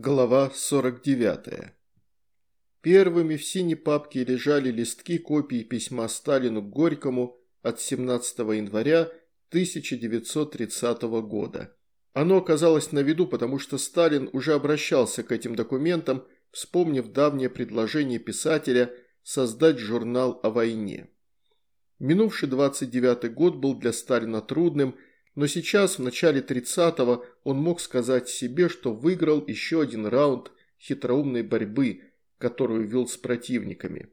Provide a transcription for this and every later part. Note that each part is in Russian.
Глава 49. Первыми в синей папке лежали листки копии письма Сталину Горькому от 17 января 1930 года. Оно оказалось на виду, потому что Сталин уже обращался к этим документам, вспомнив давнее предложение писателя создать журнал о войне. Минувший 29 год был для Сталина трудным – но сейчас, в начале 30-го, он мог сказать себе, что выиграл еще один раунд хитроумной борьбы, которую вел с противниками.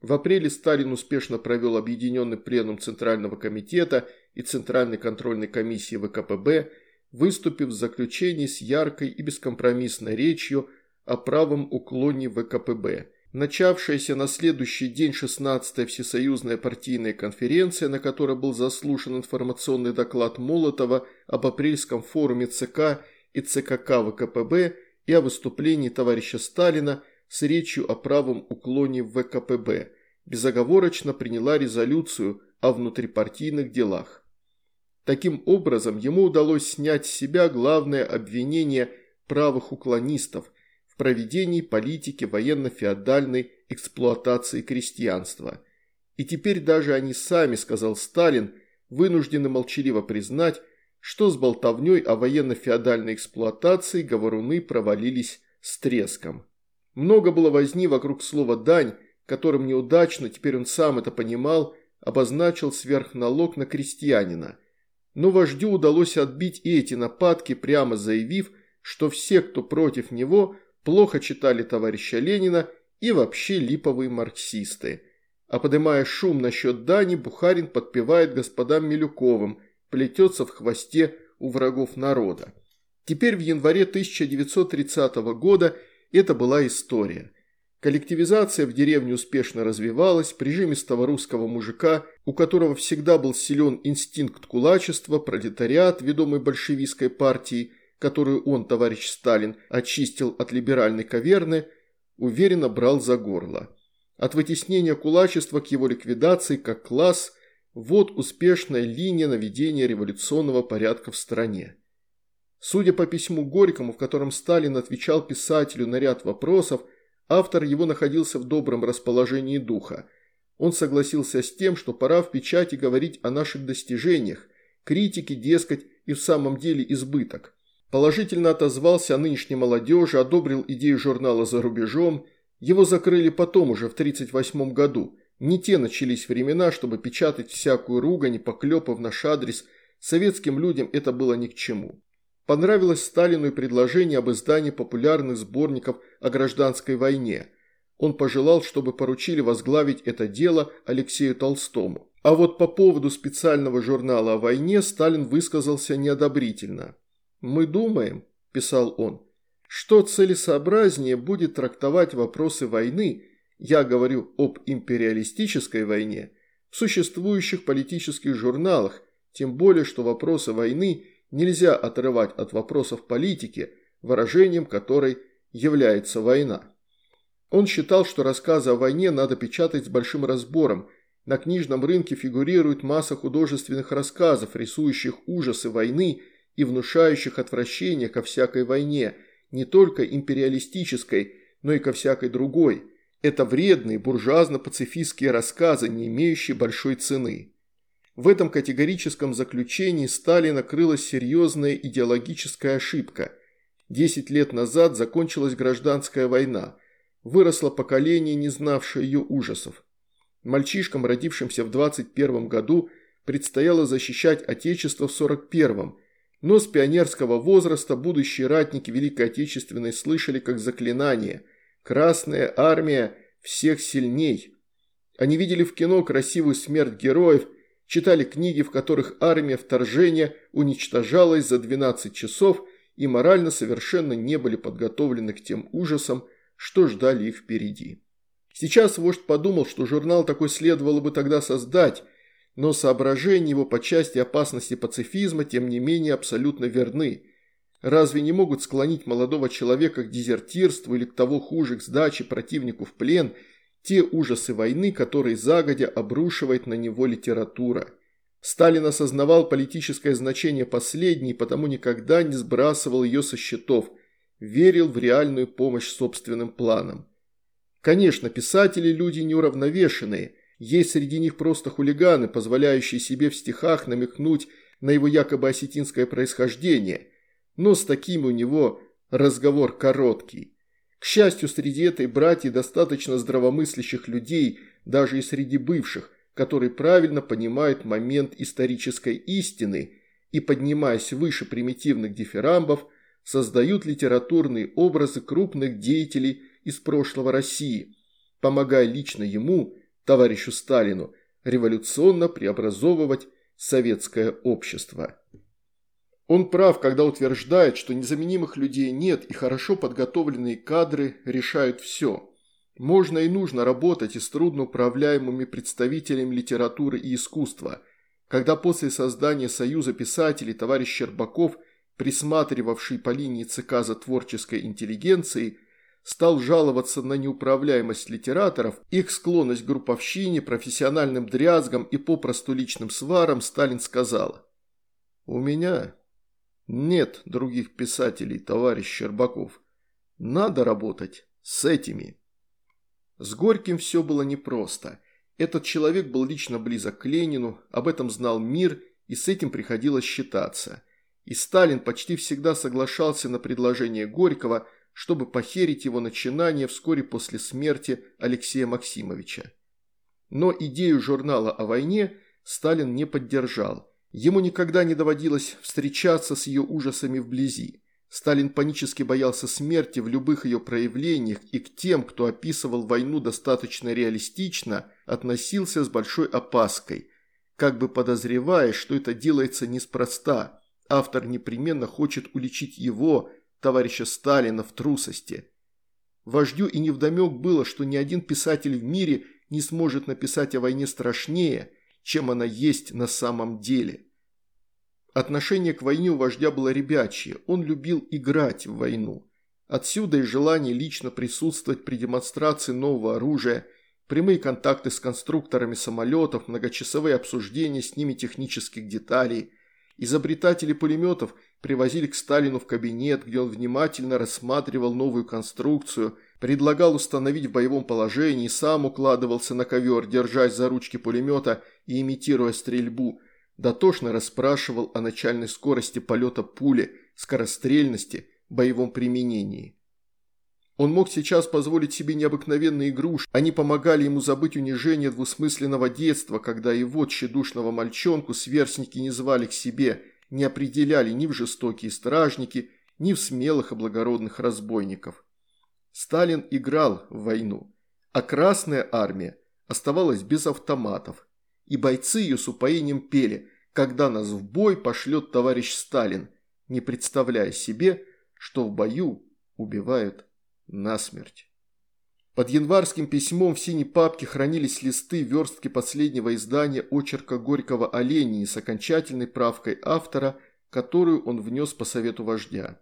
В апреле Сталин успешно провел объединенный пленум Центрального комитета и Центральной контрольной комиссии ВКПБ, выступив в заключении с яркой и бескомпромиссной речью о правом уклоне ВКПБ – Начавшаяся на следующий день 16-я Всесоюзная партийная конференция, на которой был заслушан информационный доклад Молотова об апрельском форуме ЦК и ЦКК ВКПБ и о выступлении товарища Сталина с речью о правом уклоне в ВКПБ, безоговорочно приняла резолюцию о внутрипартийных делах. Таким образом, ему удалось снять с себя главное обвинение правых уклонистов, в проведении политики военно-феодальной эксплуатации крестьянства. И теперь даже они сами, сказал Сталин, вынуждены молчаливо признать, что с болтовней о военно-феодальной эксплуатации говоруны провалились с треском. Много было возни вокруг слова «дань», которым неудачно, теперь он сам это понимал, обозначил сверхналог на крестьянина. Но вождю удалось отбить и эти нападки, прямо заявив, что все, кто против него, плохо читали товарища Ленина и вообще липовые марксисты. А поднимая шум насчет Дани, Бухарин подпевает господам Милюковым, плетется в хвосте у врагов народа. Теперь в январе 1930 года это была история. Коллективизация в деревне успешно развивалась, прижимистого русского мужика, у которого всегда был силен инстинкт кулачества, пролетариат, ведомый большевистской партией – которую он, товарищ Сталин, очистил от либеральной каверны, уверенно брал за горло. От вытеснения кулачества к его ликвидации как класс – вот успешная линия наведения революционного порядка в стране. Судя по письму Горькому, в котором Сталин отвечал писателю на ряд вопросов, автор его находился в добром расположении духа. Он согласился с тем, что пора в печати говорить о наших достижениях, критики, дескать, и в самом деле избыток. Положительно отозвался о нынешней молодежи, одобрил идею журнала «За рубежом». Его закрыли потом, уже в 1938 году. Не те начались времена, чтобы печатать всякую ругань и поклепы в наш адрес. Советским людям это было ни к чему. Понравилось Сталину и предложение об издании популярных сборников о гражданской войне. Он пожелал, чтобы поручили возглавить это дело Алексею Толстому. А вот по поводу специального журнала о войне Сталин высказался неодобрительно. «Мы думаем», – писал он, – «что целесообразнее будет трактовать вопросы войны, я говорю об империалистической войне, в существующих политических журналах, тем более, что вопросы войны нельзя отрывать от вопросов политики, выражением которой является война». Он считал, что рассказы о войне надо печатать с большим разбором. На книжном рынке фигурирует масса художественных рассказов, рисующих ужасы войны – и внушающих отвращение ко всякой войне, не только империалистической, но и ко всякой другой. Это вредные буржуазно-пацифистские рассказы, не имеющие большой цены. В этом категорическом заключении Сталина крылась серьезная идеологическая ошибка. Десять лет назад закончилась гражданская война. Выросло поколение, не знавшее ее ужасов. Мальчишкам, родившимся в 21 году, предстояло защищать Отечество в 41-м, но с пионерского возраста будущие ратники Великой Отечественной слышали как заклинание «Красная армия всех сильней». Они видели в кино красивую смерть героев, читали книги, в которых армия вторжения уничтожалась за 12 часов и морально совершенно не были подготовлены к тем ужасам, что ждали их впереди. Сейчас вождь подумал, что журнал такой следовало бы тогда создать, но соображения его по части опасности пацифизма, тем не менее, абсолютно верны. Разве не могут склонить молодого человека к дезертирству или к того хуже, к сдаче противнику в плен, те ужасы войны, которые загодя обрушивает на него литература? Сталин осознавал политическое значение последней, потому никогда не сбрасывал ее со счетов. верил в реальную помощь собственным планам. Конечно, писатели – люди неуравновешенные, есть среди них просто хулиганы, позволяющие себе в стихах намекнуть на его якобы осетинское происхождение, но с такими у него разговор короткий. К счастью, среди этой братьи достаточно здравомыслящих людей, даже и среди бывших, которые правильно понимают момент исторической истины и, поднимаясь выше примитивных дифирамбов, создают литературные образы крупных деятелей из прошлого России, помогая лично ему, товарищу Сталину, революционно преобразовывать советское общество. Он прав, когда утверждает, что незаменимых людей нет и хорошо подготовленные кадры решают все. Можно и нужно работать и с трудноуправляемыми представителями литературы и искусства. Когда после создания Союза писателей товарищ Щербаков, присматривавший по линии ЦК за творческой интеллигенцией, стал жаловаться на неуправляемость литераторов, их склонность к групповщине, профессиональным дрязгам и попросту личным сварам, Сталин сказал «У меня нет других писателей, товарищ Щербаков. Надо работать с этими». С Горьким все было непросто. Этот человек был лично близок к Ленину, об этом знал мир, и с этим приходилось считаться. И Сталин почти всегда соглашался на предложение Горького, чтобы похерить его начинание вскоре после смерти Алексея Максимовича. Но идею журнала о войне Сталин не поддержал. Ему никогда не доводилось встречаться с ее ужасами вблизи. Сталин панически боялся смерти в любых ее проявлениях и к тем, кто описывал войну достаточно реалистично, относился с большой опаской, как бы подозревая, что это делается неспроста. Автор непременно хочет уличить его, товарища Сталина, в трусости. Вождю и невдомек было, что ни один писатель в мире не сможет написать о войне страшнее, чем она есть на самом деле. Отношение к войне у вождя было ребячье, он любил играть в войну. Отсюда и желание лично присутствовать при демонстрации нового оружия, прямые контакты с конструкторами самолетов, многочасовые обсуждения с ними технических деталей. Изобретатели пулеметов привозили к Сталину в кабинет, где он внимательно рассматривал новую конструкцию, предлагал установить в боевом положении, сам укладывался на ковер, держась за ручки пулемета и имитируя стрельбу – Дотошно расспрашивал о начальной скорости полета пули, скорострельности, боевом применении. Он мог сейчас позволить себе необыкновенные игрушки. Они помогали ему забыть унижение двусмысленного детства, когда его тщедушного мальчонку сверстники не звали к себе, не определяли ни в жестокие стражники, ни в смелых и благородных разбойников. Сталин играл в войну, а Красная Армия оставалась без автоматов, и бойцы ее с упоением пели «Когда нас в бой пошлет товарищ Сталин», не представляя себе, что в бою убивают насмерть. Под январским письмом в синей папке хранились листы верстки последнего издания очерка Горького о с окончательной правкой автора, которую он внес по совету вождя.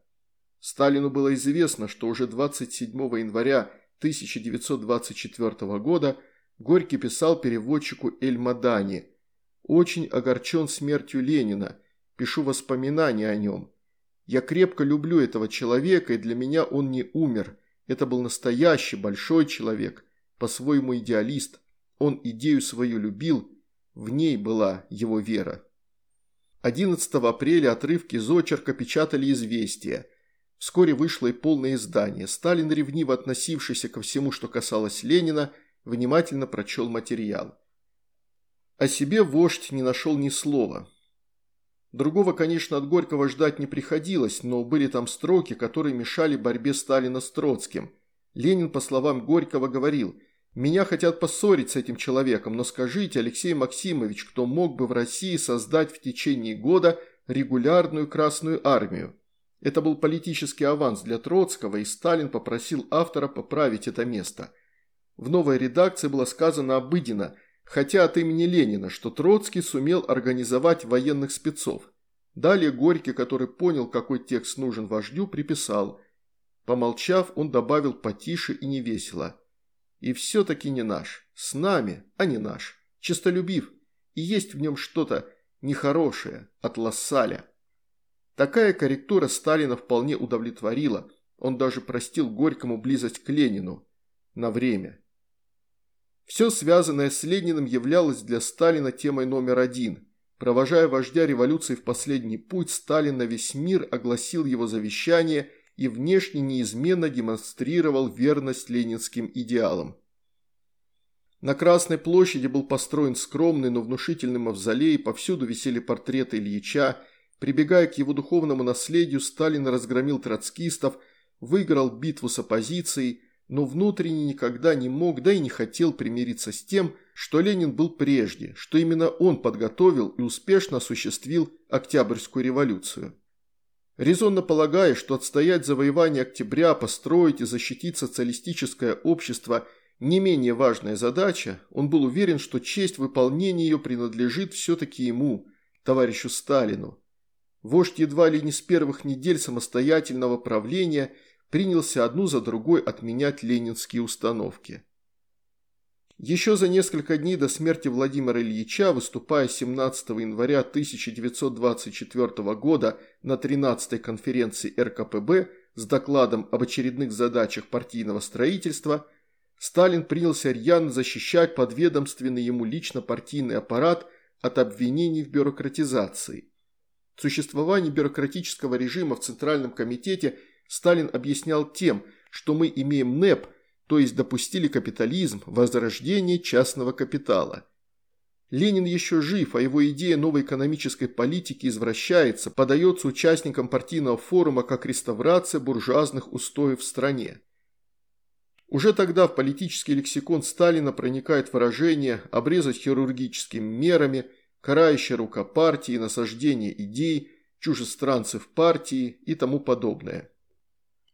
Сталину было известно, что уже 27 января 1924 года – Горький писал переводчику Эль-Мадани. «Очень огорчен смертью Ленина. Пишу воспоминания о нем. Я крепко люблю этого человека, и для меня он не умер. Это был настоящий большой человек, по-своему идеалист. Он идею свою любил, в ней была его вера». 11 апреля отрывки из очерка печатали «Известия». Вскоре вышло и полное издание. Сталин, ревниво относившийся ко всему, что касалось Ленина, внимательно прочел материал. О себе вождь не нашел ни слова. Другого, конечно, от Горького ждать не приходилось, но были там строки, которые мешали борьбе Сталина с Троцким. Ленин, по словам Горького, говорил «Меня хотят поссорить с этим человеком, но скажите, Алексей Максимович, кто мог бы в России создать в течение года регулярную Красную Армию?» Это был политический аванс для Троцкого, и Сталин попросил автора поправить это место – в новой редакции было сказано обыденно, хотя от имени Ленина, что Троцкий сумел организовать военных спецов. Далее Горький, который понял, какой текст нужен вождю, приписал. Помолчав, он добавил потише и невесело. И все-таки не наш. С нами, а не наш. Чистолюбив. И есть в нем что-то нехорошее от Лассаля. Такая корректура Сталина вполне удовлетворила. Он даже простил Горькому близость к Ленину. На время. Все связанное с Лениным являлось для Сталина темой номер один. Провожая вождя революции в последний путь, Сталин на весь мир огласил его завещание и внешне неизменно демонстрировал верность ленинским идеалам. На Красной площади был построен скромный, но внушительный мавзолей, повсюду висели портреты Ильича. Прибегая к его духовному наследию, Сталин разгромил троцкистов, выиграл битву с оппозицией, но внутренне никогда не мог, да и не хотел примириться с тем, что Ленин был прежде, что именно он подготовил и успешно осуществил Октябрьскую революцию. Резонно полагая, что отстоять завоевание октября, построить и защитить социалистическое общество – не менее важная задача, он был уверен, что честь выполнения ее принадлежит все-таки ему, товарищу Сталину. Вождь едва ли не с первых недель самостоятельного правления принялся одну за другой отменять ленинские установки. Еще за несколько дней до смерти Владимира Ильича, выступая 17 января 1924 года на 13-й конференции РКПБ с докладом об очередных задачах партийного строительства – Сталин принялся рьяно защищать подведомственный ему лично партийный аппарат от обвинений в бюрократизации. Существование бюрократического режима в Центральном комитете Сталин объяснял тем, что мы имеем НЭП, то есть допустили капитализм, возрождение частного капитала. Ленин еще жив, а его идея новой экономической политики извращается, подается участникам партийного форума как реставрация буржуазных устоев в стране. Уже тогда в политический лексикон Сталина проникает выражение «обрезать хирургическими мерами», «карающая рука партии», «насаждение идей», «чужестранцы в партии» и тому подобное.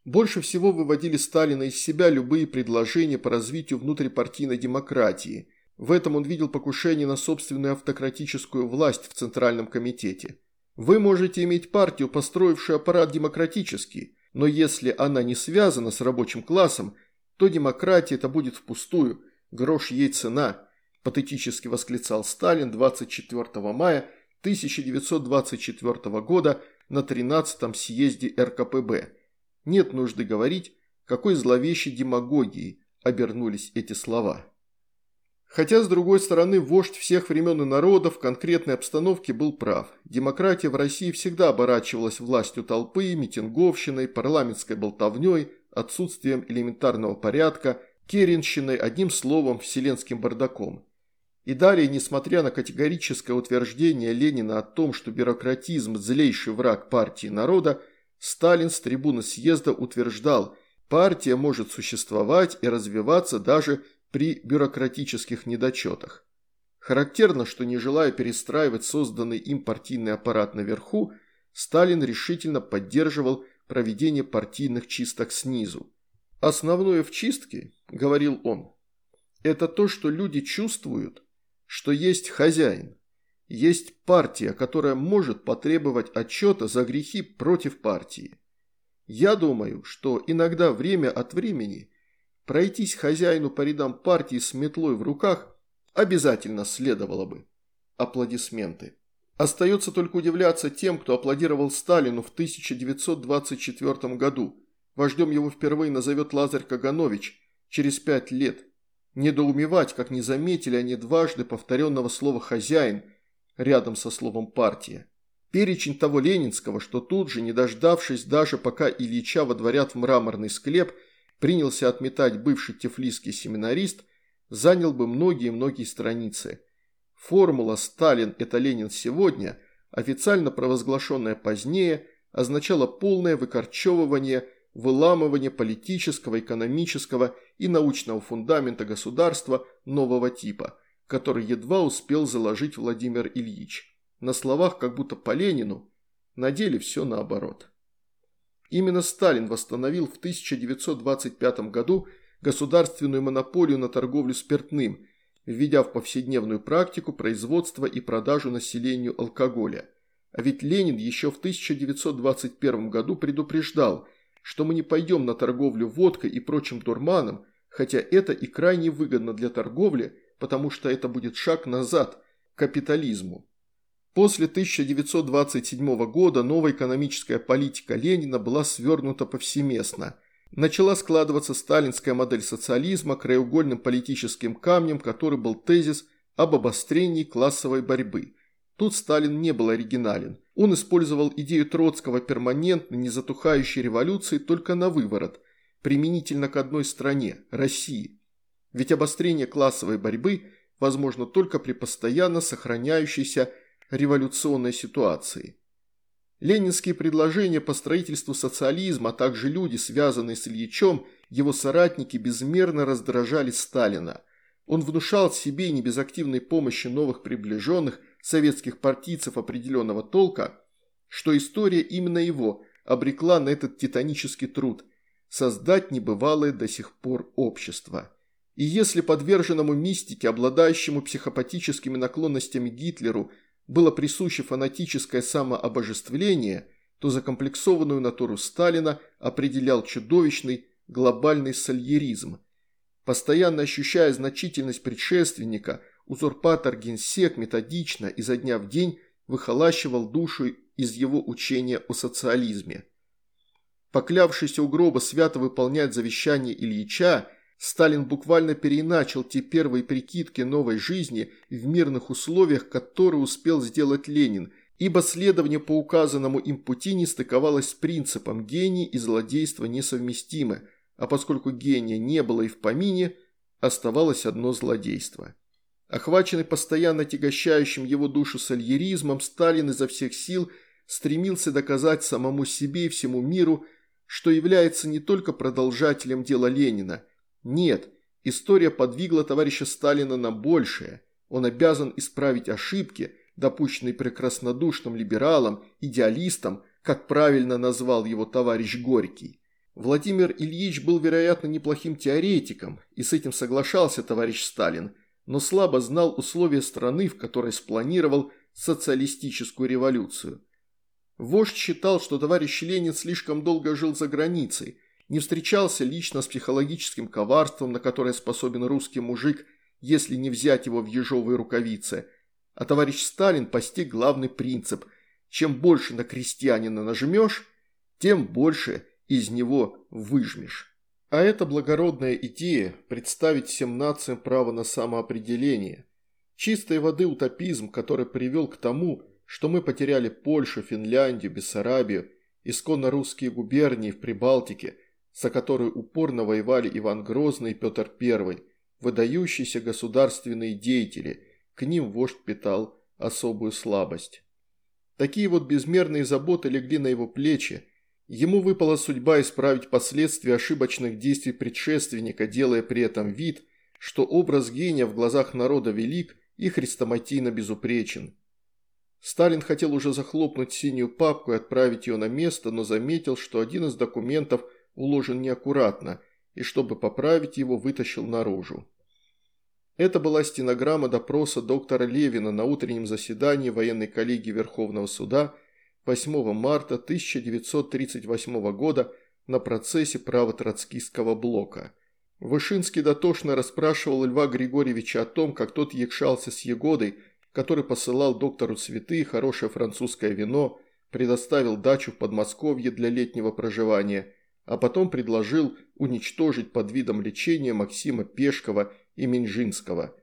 Больше всего выводили Сталина из себя любые предложения по развитию внутрипартийной демократии. В этом он видел покушение на собственную автократическую власть в Центральном комитете. Вы можете иметь партию, построившую аппарат демократический, но если она не связана с рабочим классом – то демократия это будет впустую, грош ей цена, патетически восклицал Сталин 24 мая 1924 года на 13-м съезде РКПБ. Нет нужды говорить, какой зловещей демагогией обернулись эти слова. Хотя, с другой стороны, вождь всех времен и народов в конкретной обстановке был прав. Демократия в России всегда оборачивалась властью толпы, митинговщиной, парламентской болтовней, отсутствием элементарного порядка, керенщиной, одним словом, вселенским бардаком. И далее, несмотря на категорическое утверждение Ленина о том, что бюрократизм – злейший враг партии народа, Сталин с трибуны съезда утверждал, партия может существовать и развиваться даже при бюрократических недочетах. Характерно, что не желая перестраивать созданный им партийный аппарат наверху, Сталин решительно поддерживал проведение партийных чисток снизу. «Основное в чистке, – говорил он, – это то, что люди чувствуют, что есть хозяин, есть партия, которая может потребовать отчета за грехи против партии. Я думаю, что иногда время от времени пройтись хозяину по рядам партии с метлой в руках обязательно следовало бы. Аплодисменты. Остается только удивляться тем, кто аплодировал Сталину в 1924 году. Вождем его впервые назовет Лазарь Каганович через пять лет. Недоумевать, как не заметили они дважды повторенного слова «хозяин» рядом со словом «партия». Перечень того ленинского, что тут же, не дождавшись даже пока Ильича водворят в мраморный склеп, принялся отметать бывший тефлисский семинарист, занял бы многие-многие страницы – Формула «Сталин – это Ленин сегодня», официально провозглашенная позднее, означала полное выкорчевывание, выламывание политического, экономического и научного фундамента государства нового типа, который едва успел заложить Владимир Ильич. На словах как будто по Ленину, на деле все наоборот. Именно Сталин восстановил в 1925 году государственную монополию на торговлю спиртным – введя в повседневную практику производство и продажу населению алкоголя. А ведь Ленин еще в 1921 году предупреждал, что мы не пойдем на торговлю водкой и прочим дурманом, хотя это и крайне выгодно для торговли, потому что это будет шаг назад к капитализму. После 1927 года новая экономическая политика Ленина была свернута повсеместно. Начала складываться сталинская модель социализма краеугольным политическим камнем, который был тезис об обострении классовой борьбы. Тут Сталин не был оригинален. Он использовал идею Троцкого перманентной, незатухающей революции только на выворот, применительно к одной стране – России. Ведь обострение классовой борьбы возможно только при постоянно сохраняющейся революционной ситуации. Ленинские предложения по строительству социализма, а также люди, связанные с Ильичем, его соратники безмерно раздражали Сталина. Он внушал себе не без активной помощи новых приближенных советских партийцев определенного толка, что история именно его обрекла на этот титанический труд – создать небывалое до сих пор общество. И если подверженному мистике, обладающему психопатическими наклонностями Гитлеру, было присуще фанатическое самообожествление, то закомплексованную натуру Сталина определял чудовищный глобальный сальеризм. Постоянно ощущая значительность предшественника, узурпатор-генсек методично изо дня в день выхолащивал душу из его учения о социализме. Поклявшийся у гроба свято выполнять завещание Ильича, Сталин буквально переиначил те первые прикидки новой жизни в мирных условиях, которые успел сделать Ленин, ибо следование по указанному им пути не стыковалось с принципом «гений и злодейство несовместимы», а поскольку гения не было и в помине, оставалось одно злодейство. Охваченный постоянно тягощающим его душу сальеризмом, Сталин изо всех сил стремился доказать самому себе и всему миру, что является не только продолжателем дела Ленина – нет, история подвигла товарища Сталина на большее. Он обязан исправить ошибки, допущенные прекраснодушным либералом, идеалистом, как правильно назвал его товарищ Горький. Владимир Ильич был, вероятно, неплохим теоретиком, и с этим соглашался товарищ Сталин, но слабо знал условия страны, в которой спланировал социалистическую революцию. Вождь считал, что товарищ Ленин слишком долго жил за границей – не встречался лично с психологическим коварством, на которое способен русский мужик, если не взять его в ежовые рукавицы. А товарищ Сталин постиг главный принцип – чем больше на крестьянина нажмешь, тем больше из него выжмешь. А эта благородная идея – представить всем нациям право на самоопределение. Чистой воды утопизм, который привел к тому, что мы потеряли Польшу, Финляндию, Бессарабию, исконно русские губернии в Прибалтике – за которую упорно воевали Иван Грозный и Петр I, выдающиеся государственные деятели, к ним вождь питал особую слабость. Такие вот безмерные заботы легли на его плечи, ему выпала судьба исправить последствия ошибочных действий предшественника, делая при этом вид, что образ гения в глазах народа велик и хрестоматийно безупречен. Сталин хотел уже захлопнуть синюю папку и отправить ее на место, но заметил, что один из документов – уложен неаккуратно, и чтобы поправить его, вытащил наружу. Это была стенограмма допроса доктора Левина на утреннем заседании военной коллегии Верховного суда 8 марта 1938 года на процессе права троцкистского блока. Вышинский дотошно расспрашивал Льва Григорьевича о том, как тот якшался с Егодой, который посылал доктору цветы и хорошее французское вино, предоставил дачу в Подмосковье для летнего проживания – а потом предложил уничтожить под видом лечения Максима Пешкова и Минжинского.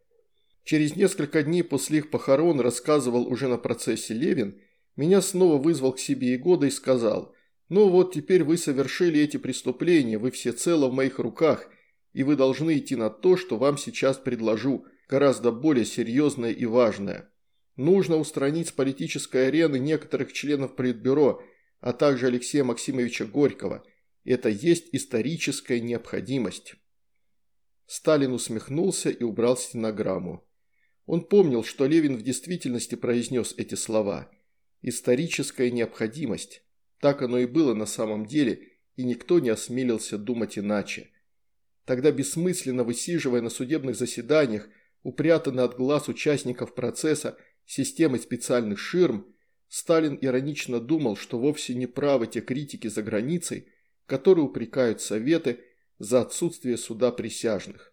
Через несколько дней после их похорон, рассказывал уже на процессе Левин, меня снова вызвал к себе Егода и сказал, «Ну вот теперь вы совершили эти преступления, вы все цело в моих руках, и вы должны идти на то, что вам сейчас предложу, гораздо более серьезное и важное. Нужно устранить с политической арены некоторых членов Политбюро, а также Алексея Максимовича Горького – это есть историческая необходимость. Сталин усмехнулся и убрал стенограмму. Он помнил, что Левин в действительности произнес эти слова. «Историческая необходимость». Так оно и было на самом деле, и никто не осмелился думать иначе. Тогда бессмысленно высиживая на судебных заседаниях, упрятанный от глаз участников процесса системой специальных ширм, Сталин иронично думал, что вовсе не правы те критики за границей, которые упрекают Советы за отсутствие суда присяжных.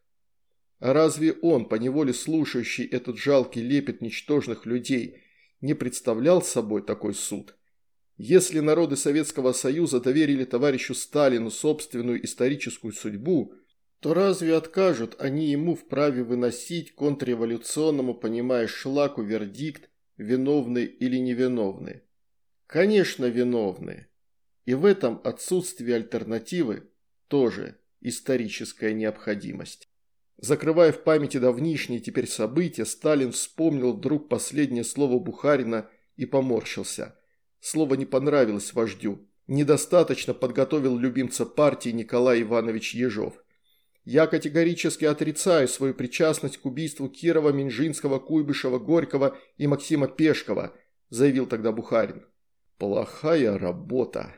А разве он, поневоле слушающий этот жалкий лепет ничтожных людей, не представлял собой такой суд. Если народы Советского Союза доверили товарищу Сталину собственную историческую судьбу, то разве откажут они ему в праве выносить контрреволюционному, понимая шлаку, вердикт, виновны или невиновны? Конечно, виновны. И в этом отсутствие альтернативы тоже историческая необходимость. Закрывая в памяти давнишние теперь события, Сталин вспомнил вдруг последнее слово Бухарина и поморщился. Слово не понравилось вождю. Недостаточно подготовил любимца партии Николай Иванович Ежов. «Я категорически отрицаю свою причастность к убийству Кирова, Минжинского, Куйбышева, Горького и Максима Пешкова», заявил тогда Бухарин. «Плохая работа»,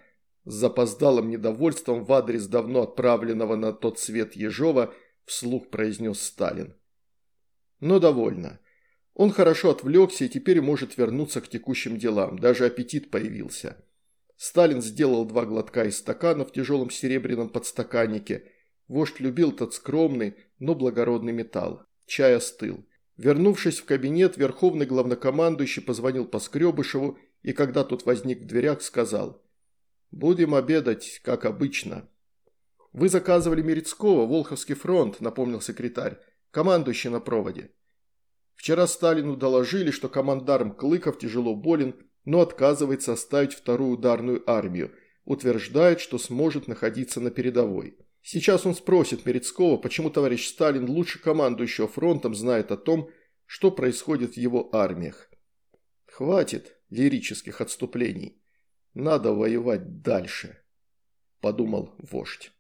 с запоздалым недовольством в адрес давно отправленного на тот свет Ежова вслух произнес Сталин. Но довольно. Он хорошо отвлекся и теперь может вернуться к текущим делам, даже аппетит появился. Сталин сделал два глотка из стакана в тяжелом серебряном подстаканнике. Вождь любил тот скромный, но благородный металл. Чай остыл. Вернувшись в кабинет, верховный главнокомандующий позвонил Поскребышеву и, когда тот возник в дверях, сказал – «Будем обедать, как обычно». «Вы заказывали Мерецкого, Волховский фронт», – напомнил секретарь, – «командующий на проводе». Вчера Сталину доложили, что командарм Клыков тяжело болен, но отказывается оставить вторую ударную армию, утверждает, что сможет находиться на передовой. Сейчас он спросит Мерецкого, почему товарищ Сталин лучше командующего фронтом знает о том, что происходит в его армиях. Хватит лирических отступлений. Надо воевать дальше, подумал вождь.